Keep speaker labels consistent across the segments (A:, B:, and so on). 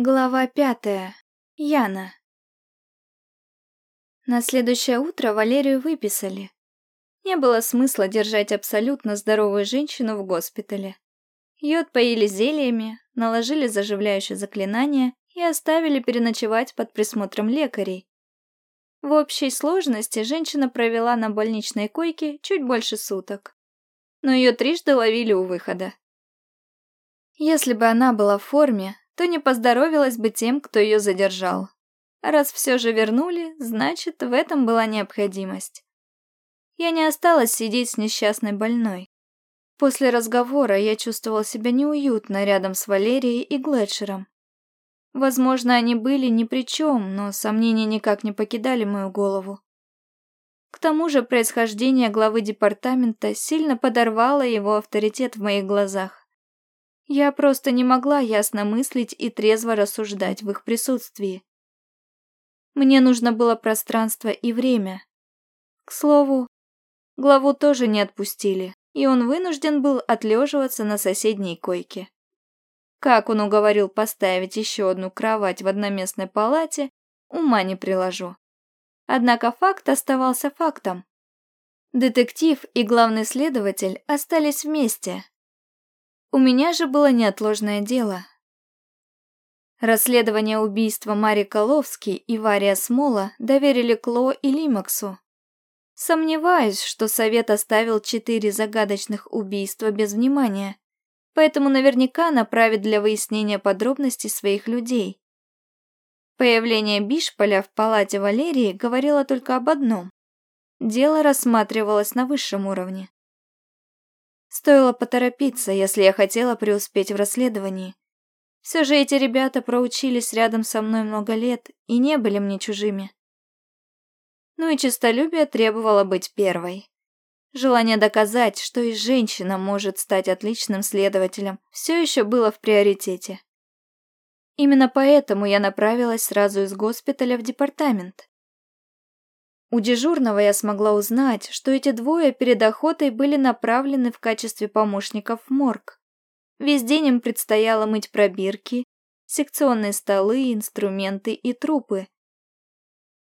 A: Глава пятая. Яна. На следующее утро Валерию выписали. Не было смысла держать абсолютно здоровую женщину в госпитале. Ее отпоили зельями, наложили заживляющее заклинание и оставили переночевать под присмотром лекарей. В общей сложности женщина провела на больничной койке чуть больше суток. Но ее трижды ловили у выхода. Если бы она была в форме, то не поздоровилась бы тем, кто ее задержал. Раз все же вернули, значит, в этом была необходимость. Я не осталась сидеть с несчастной больной. После разговора я чувствовала себя неуютно рядом с Валерией и Глетшером. Возможно, они были ни при чем, но сомнения никак не покидали мою голову. К тому же происхождение главы департамента сильно подорвало его авторитет в моих глазах. Я просто не могла ясно мыслить и трезво рассуждать в их присутствии. Мне нужно было пространство и время. К слову, главу тоже не отпустили, и он вынужден был отлеживаться на соседней койке. Как он уговорил поставить еще одну кровать в одноместной палате, ума не приложу. Однако факт оставался фактом. Детектив и главный следователь остались вместе, у меня же было неотложное дело. Расследование убийства Мари Коловски и Вария Смола доверили Кло и Лимаксу. Сомневаюсь, что совет оставил четыре загадочных убийства без внимания, поэтому наверняка направит для выяснения подробностей своих людей. Появление Бишполя в палате Валерии говорило только об одном. Дело рассматривалось на высшем уровне. Стоило поторопиться, если я хотела преуспеть в расследовании. Все же эти ребята проучились рядом со мной много лет и не были мне чужими. Ну и честолюбие требовало быть первой. Желание доказать, что и женщина может стать отличным следователем, все еще было в приоритете. Именно поэтому я направилась сразу из госпиталя в департамент. У дежурного я смогла узнать, что эти двое перед охотой были направлены в качестве помощников в морг. Весь день им предстояло мыть пробирки, секционные столы, инструменты и трупы.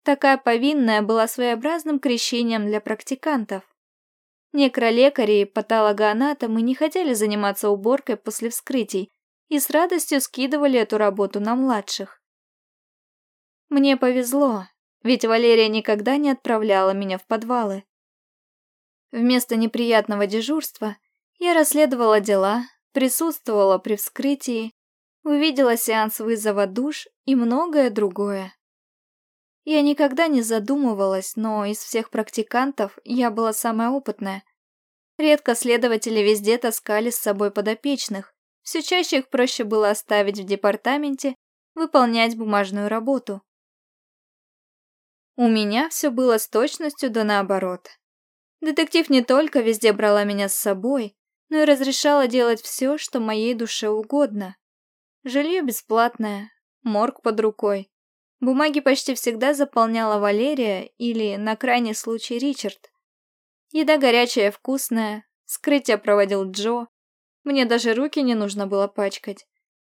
A: Такая повинная была своеобразным крещением для практикантов. Некролекари и патологоанатомы не хотели заниматься уборкой после вскрытий и с радостью скидывали эту работу на младших. Мне повезло, ведь Валерия никогда не отправляла меня в подвалы. Вместо неприятного дежурства я расследовала дела, присутствовала при вскрытии, увидела сеанс вызова душ и многое другое. Я никогда не задумывалась, но из всех практикантов я была самая опытная. Редко следователи везде таскали с собой подопечных, все чаще их проще было оставить в департаменте, выполнять бумажную работу. У меня все было с точностью да наоборот. Детектив не только везде брала меня с собой, но и разрешала делать все, что моей душе угодно. Жилье бесплатное, морг под рукой. Бумаги почти всегда заполняла Валерия или, на крайний случай, Ричард. Еда горячая, вкусная, скрытие проводил Джо. Мне даже руки не нужно было пачкать.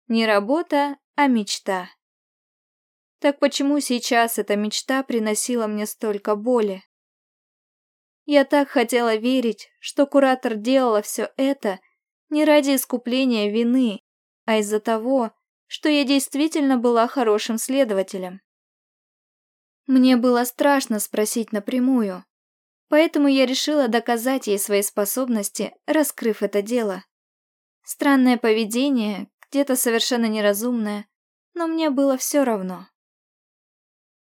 A: Не работа, а мечта. Так почему сейчас эта мечта приносила мне столько боли? Я так хотела верить, что куратор делала все это не ради искупления вины, а из-за того, что я действительно была хорошим следователем. Мне было страшно спросить напрямую, поэтому я решила доказать ей свои способности, раскрыв это дело. Странное поведение, где-то совершенно неразумное, но мне было все равно.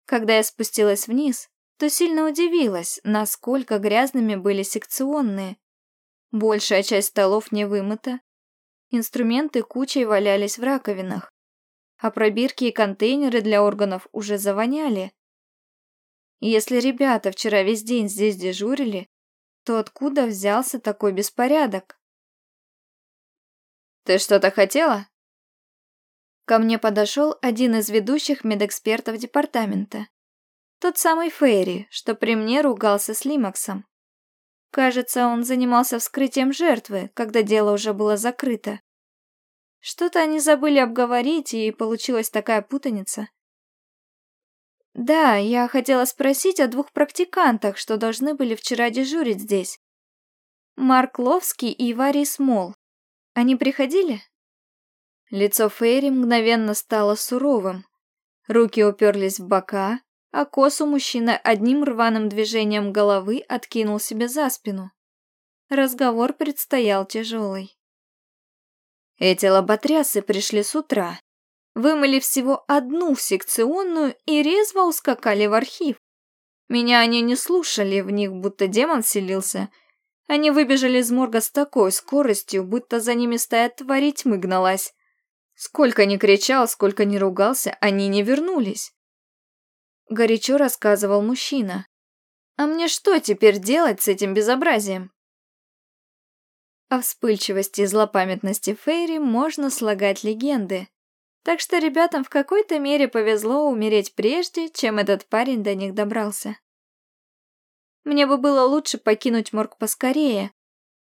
A: Когда я спустилась вниз, то сильно удивилась, насколько грязными были секционные. Большая часть столов не вымыта. Инструменты кучей валялись в раковинах, а пробирки и контейнеры для органов уже завоняли. если ребята вчера весь день здесь дежурили, то откуда взялся такой беспорядок? «Ты что-то хотела?» Ко мне подошел один из ведущих медэкспертов департамента. Тот самый Фейри, что при мне ругался с Лимаксом. Кажется, он занимался вскрытием жертвы, когда дело уже было закрыто. Что-то они забыли обговорить, и получилась такая путаница. Да, я хотела спросить о двух практикантах, что должны были вчера дежурить здесь. Марк Ловский и Варий Смол. Они приходили? Лицо Фейри мгновенно стало суровым. Руки уперлись в бока, а косу мужчина одним рваным движением головы откинул себе за спину. Разговор предстоял тяжелый. Эти лоботрясы пришли с утра, вымыли всего одну секционную и резво ускакали в архив. Меня они не слушали, в них будто демон селился. Они выбежали из морга с такой скоростью, будто за ними стая твари тьмы гналась. Сколько ни кричал, сколько ни ругался, они не вернулись. Горячо рассказывал мужчина. А мне что теперь делать с этим безобразием? О вспыльчивости и злопамятности Фейри можно слагать легенды. Так что ребятам в какой-то мере повезло умереть прежде, чем этот парень до них добрался. Мне бы было лучше покинуть морг поскорее,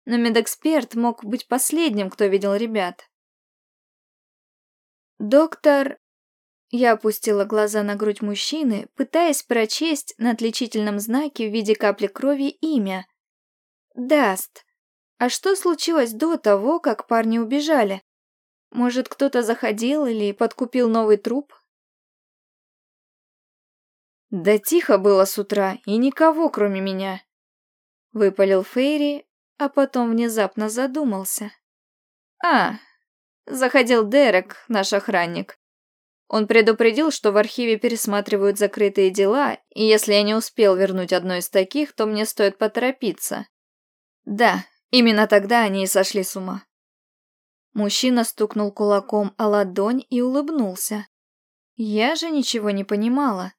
A: но медэксперт мог быть последним, кто видел ребят. «Доктор...» Я опустила глаза на грудь мужчины, пытаясь прочесть на отличительном знаке в виде капли крови имя. «Даст». А что случилось до того, как парни убежали? Может, кто-то заходил или подкинул новый труп? Да тихо было с утра, и никого, кроме меня. Выпалил Фейри, а потом внезапно задумался. А, заходил Дерек, наш охранник. Он предупредил, что в архиве пересматривают закрытые дела, и если я не успел вернуть одно из таких, то мне стоит поторопиться. Да, Именно тогда они и сошли с ума. Мужчина стукнул кулаком о ладонь и улыбнулся. Я же ничего не понимала.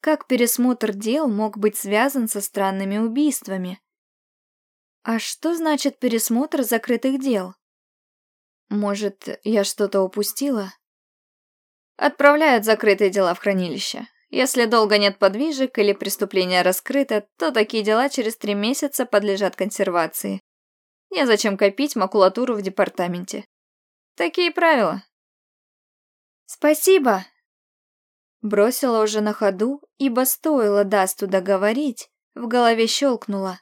A: Как пересмотр дел мог быть связан со странными убийствами? А что значит пересмотр закрытых дел? Может, я что-то упустила? Отправляют закрытые дела в хранилище. Если долго нет подвижек или преступление раскрыто, то такие дела через три месяца подлежат консервации. Незачем копить макулатуру в департаменте. Такие правила. Спасибо. Бросила уже на ходу, ибо стоило Дасту договорить, в голове щелкнуло.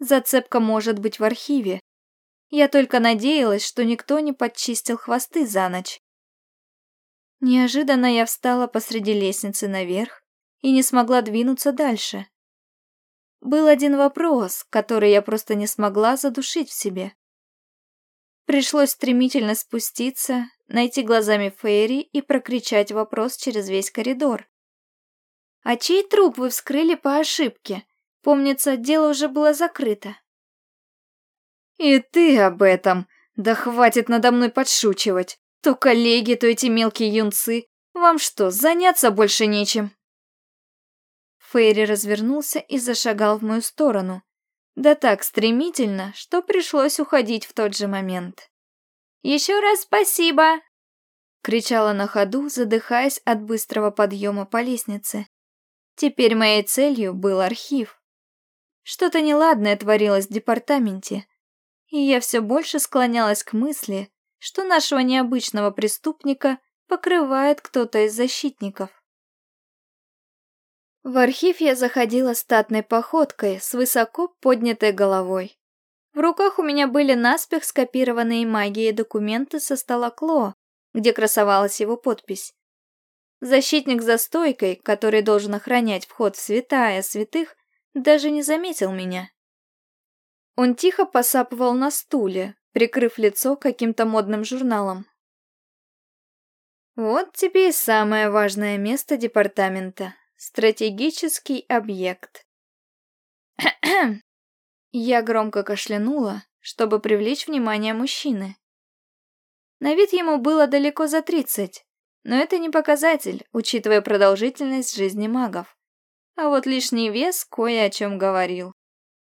A: Зацепка может быть в архиве. Я только надеялась, что никто не подчистил хвосты за ночь. Неожиданно я встала посреди лестницы наверх и не смогла двинуться дальше. Был один вопрос, который я просто не смогла задушить в себе. Пришлось стремительно спуститься, найти глазами Фейри и прокричать вопрос через весь коридор. «А чей труп вы вскрыли по ошибке? Помнится, дело уже было закрыто». «И ты об этом! Да хватит надо мной подшучивать! То коллеги, то эти мелкие юнцы! Вам что, заняться больше нечем?» Фейри развернулся и зашагал в мою сторону. Да так стремительно, что пришлось уходить в тот же момент. «Еще раз спасибо!» Кричала на ходу, задыхаясь от быстрого подъема по лестнице. Теперь моей целью был архив. Что-то неладное творилось в департаменте, и я все больше склонялась к мысли, что нашего необычного преступника покрывает кто-то из защитников. В архив я заходила статной походкой с высоко поднятой головой. В руках у меня были наспех скопированные магией документы со стола Кло, где красовалась его подпись. Защитник за стойкой, который должен охранять вход в святая святых, даже не заметил меня. Он тихо посапывал на стуле, прикрыв лицо каким-то модным журналом. Вот тебе и самое важное место департамента. Стратегический объект. Я громко кашлянула, чтобы привлечь внимание мужчины. На вид ему было далеко за тридцать, но это не показатель, учитывая продолжительность жизни магов. А вот лишний вес кое о чем говорил.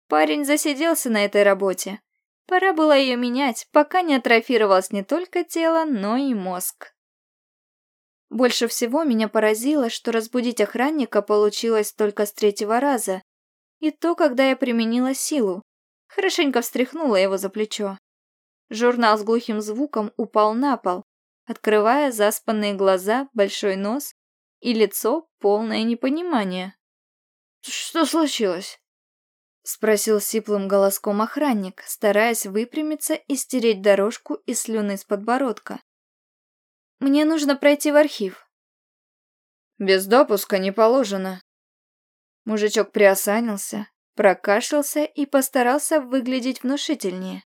A: Парень засиделся на этой работе. Пора было ее менять, пока не атрофировалось не только тело, но и мозг. Больше всего меня поразило, что разбудить охранника получилось только с третьего раза. И то, когда я применила силу. Хорошенько встряхнула его за плечо. Журнал с глухим звуком упал на пол, открывая заспанные глаза, большой нос и лицо, полное непонимания.
B: «Что случилось?»
A: — спросил сиплым голоском охранник, стараясь выпрямиться и стереть дорожку из слюны с подбородка. «Мне нужно пройти в архив».
B: «Без допуска не положено».
A: Мужичок приосанился, прокашлялся и постарался выглядеть внушительнее.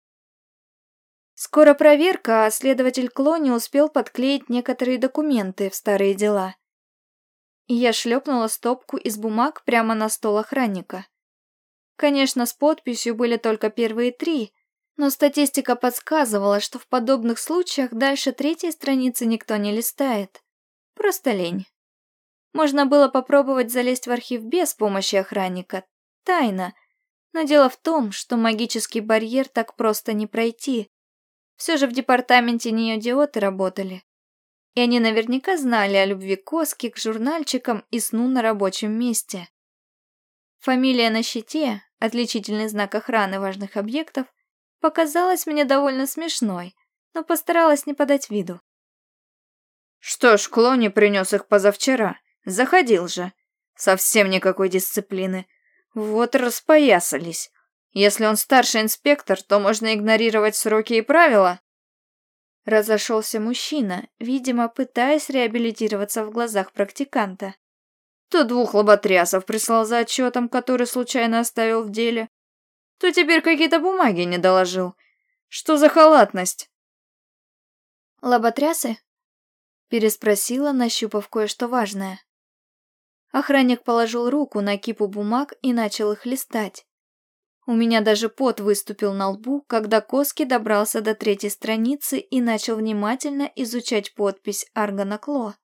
A: Скоро проверка, а следователь Кло не успел подклеить некоторые документы в старые дела. И я шлепнула стопку из бумаг прямо на стол охранника. Конечно, с подписью были только первые три, но статистика подсказывала, что в подобных случаях дальше третьей страницы никто не листает. Просто лень. Можно было попробовать залезть в архив без помощи охранника. Тайна. Но дело в том, что магический барьер так просто не пройти. Все же в департаменте неидиоты работали. И они наверняка знали о любви Коски к журнальчикам и сну на рабочем месте. Фамилия на щите, отличительный знак охраны важных объектов, показалась мне довольно смешной, но постаралась не подать виду.
B: Что ж, Клони принес их позавчера. Заходил же. Совсем никакой дисциплины. Вот распоясались. Если он старший инспектор, то можно игнорировать сроки и правила.
A: Разошелся мужчина, видимо, пытаясь реабилитироваться в глазах практиканта.
B: То двух лоботрясов прислал за отчетом, который случайно оставил в деле, то теперь какие-то бумаги не доложил. Что за халатность?
A: Лоботрясы? Переспросила, нащупав кое-что важное. Охранник положил руку на кипу бумаг и начал их листать. У меня даже пот выступил на лбу, когда Коски добрался до третьей страницы и начал внимательно изучать подпись Аргана Кло.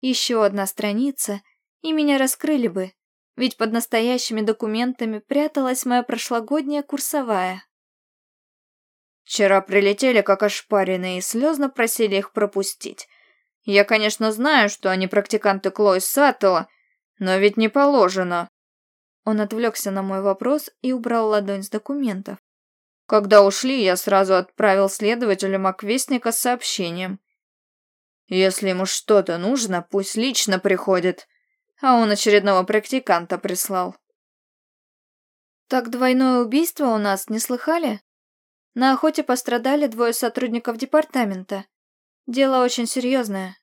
A: Еще одна страница, и меня раскрыли бы, ведь под настоящими документами пряталась моя прошлогодняя курсовая.
B: Вчера прилетели как ошпаренные и слезно просили их пропустить. Я, конечно, знаю, что они практиканты Кло из Саттела, но ведь не положено.
A: Он отвлекся на мой вопрос и убрал ладонь с документов.
B: Когда ушли, я сразу отправил следователю Маквестника с сообщением. Если ему что-то нужно, пусть лично приходит. А он очередного практиканта прислал.
A: Так двойное убийство у нас не слыхали? На охоте пострадали двое сотрудников департамента. Дело очень серьезное.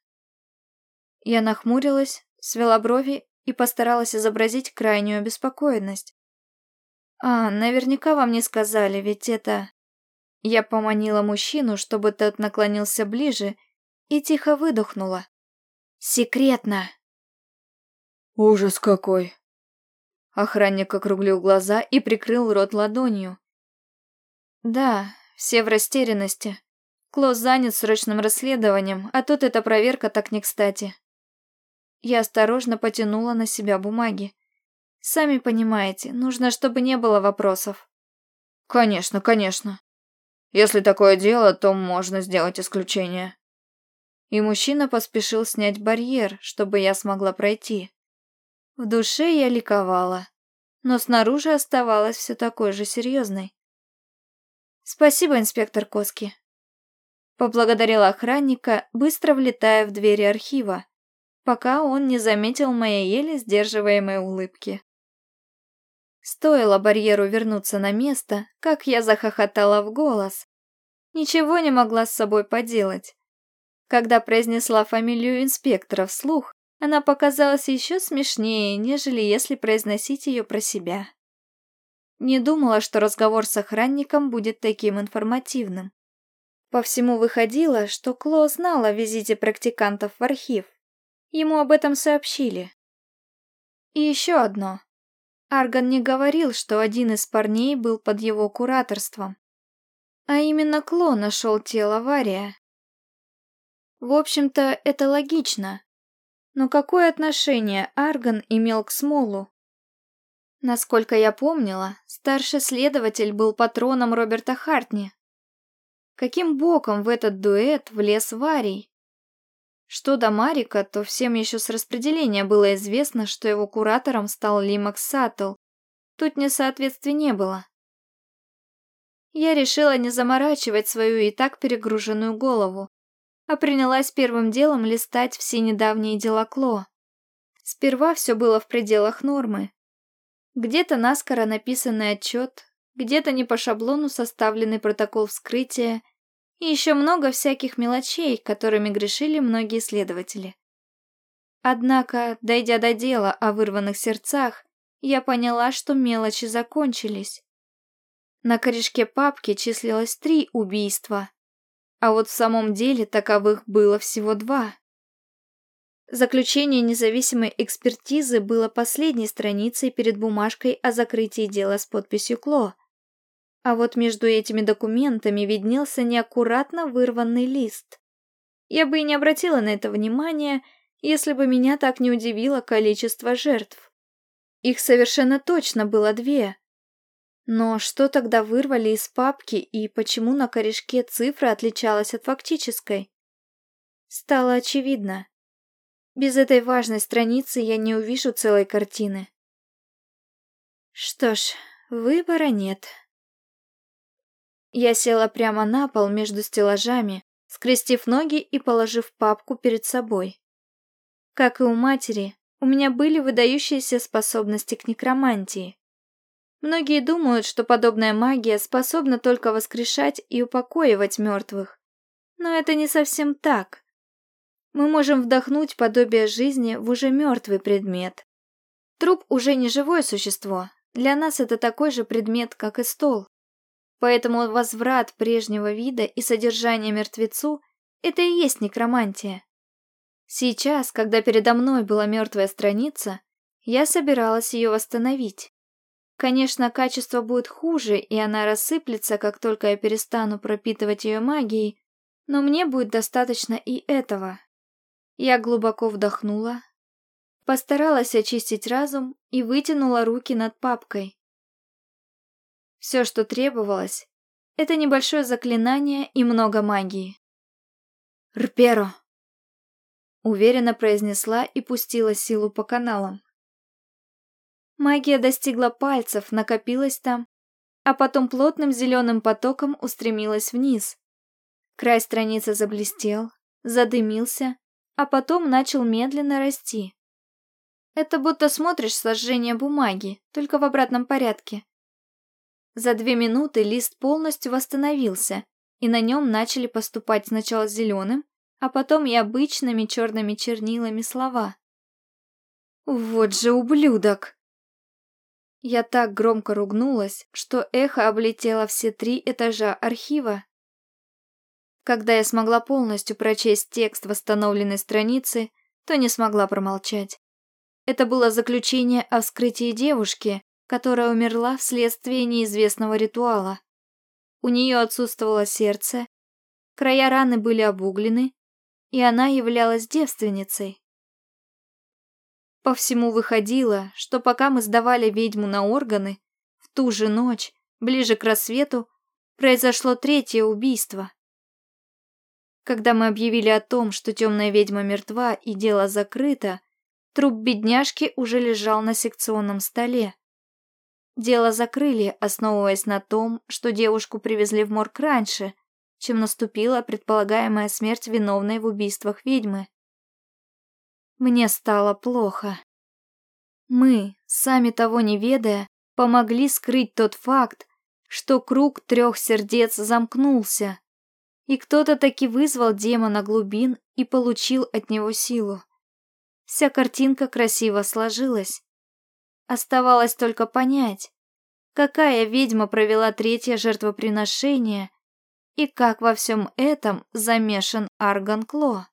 A: Я нахмурилась, свела брови и постаралась изобразить крайнюю обеспокоенность. «А, наверняка вам не сказали, ведь это...» Я поманила мужчину, чтобы тот наклонился ближе, и тихо выдохнула. «Секретно!»
B: «Ужас какой!»
A: Охранник округлил глаза и прикрыл рот ладонью. «Да, все в растерянности. Клосс занят срочным расследованием, а тут эта проверка так не кстати. Я осторожно потянула на себя бумаги. Сами понимаете, нужно, чтобы не было вопросов.
B: Конечно, конечно. Если такое дело, то можно сделать исключение.
A: И мужчина поспешил снять барьер, чтобы я смогла пройти. В душе я ликовала, но снаружи оставалась все такой же серьезной. Спасибо, инспектор Коски. Поблагодарила охранника, быстро влетая в двери архива пока он не заметил моей еле сдерживаемой улыбки. Стоило барьеру вернуться на место, как я захохотала в голос. Ничего не могла с собой поделать. Когда произнесла фамилию инспектора вслух, она показалась еще смешнее, нежели если произносить ее про себя. Не думала, что разговор с охранником будет таким информативным. По всему выходило, что Кло знала о визите практикантов в архив. Ему об этом сообщили. И еще одно. Арган не говорил, что один из парней был под его кураторством. А именно Кло нашел тело Вария. В общем-то, это логично. Но какое отношение Арган имел к Смолу? Насколько я помнила, старший следователь был патроном Роберта Хартни. Каким боком в этот дуэт влез Варий? Что до Марика, то всем еще с распределения было известно, что его куратором стал Лимакс Саттл. Тут несоответствий не было. я решила не заморачивать свою и так перегруженную голову, а принялась первым делом листать все недавние дела Кло. Сперва все было в пределах нормы. Где-то наскоро написанный отчет, где-то не по шаблону составленный протокол вскрытия и еще много всяких мелочей, которыми грешили многие следователи. Однако, дойдя до дела о вырванных сердцах, я поняла, что мелочи закончились. На корешке папки числилось три убийства, а вот в самом деле таковых было всего два. Заключение независимой экспертизы было последней страницей перед бумажкой о закрытии дела с подписью Кло. А вот между этими документами виднелся неаккуратно вырванный лист. Я бы и не обратила на это внимания, если бы меня так не удивило количество жертв. Их совершенно точно было две. Но что тогда вырвали из папки и почему на корешке цифра отличалась от фактической? Стало очевидно. Без этой важной страницы я не увижу целой картины. Что ж, выбора нет. Я села прямо на пол между стеллажами, скрестив ноги и положив папку перед собой. Как и у матери, у меня были выдающиеся способности к некромантии. Многие думают, что подобная магия способна только воскрешать и упокоивать мертвых. Но это не совсем так. Мы можем вдохнуть подобие жизни в уже мертвый предмет. Труп уже не живое существо. Для нас это такой же предмет, как и стол. Поэтому возврат прежнего вида и содержания мертвецу – это и есть некромантия. Сейчас, когда передо мной была мертвая страница, я собиралась ее восстановить. Конечно, качество будет хуже, и она рассыплется, как только я перестану пропитывать ее магией, но мне будет достаточно и этого. Я глубоко вдохнула, постаралась очистить разум и вытянула руки над папкой. Все, что требовалось, это небольшое заклинание и много магии. «Рперо!» Уверенно произнесла и пустила силу по каналам. Магия достигла пальцев, накопилась там, а потом плотным зеленым потоком устремилась вниз. Край страницы заблестел, задымился, а потом начал медленно расти. Это будто смотришь сожжение бумаги, только в обратном порядке. За две минуты лист полностью восстановился, и на нем начали поступать сначала зеленым, а потом и обычными черными чернилами слова. «Вот же ублюдок!» Я так громко ругнулась, что эхо облетело все три этажа архива. Когда я смогла полностью прочесть текст восстановленной страницы, то не смогла промолчать. Это было заключение о вскрытии девушки, которая умерла вследствие неизвестного ритуала. У нее отсутствовало сердце, края раны были обуглены, и она являлась девственницей. По всему выходило, что пока мы сдавали ведьму на органы, в ту же ночь, ближе к рассвету, произошло третье убийство. Когда мы объявили о том, что темная ведьма мертва и дело закрыто, труп бедняжки уже лежал на секционном столе. Дело закрыли, основываясь на том, что девушку привезли в морг раньше, чем наступила предполагаемая смерть виновной в убийствах ведьмы. Мне стало плохо. Мы, сами того не ведая, помогли скрыть тот факт, что круг трех сердец замкнулся, и кто-то таки вызвал демона глубин и получил от него силу. Вся картинка красиво сложилась. Оставалось только понять, какая ведьма провела третье жертвоприношение и как во всем этом замешан Арган Кло.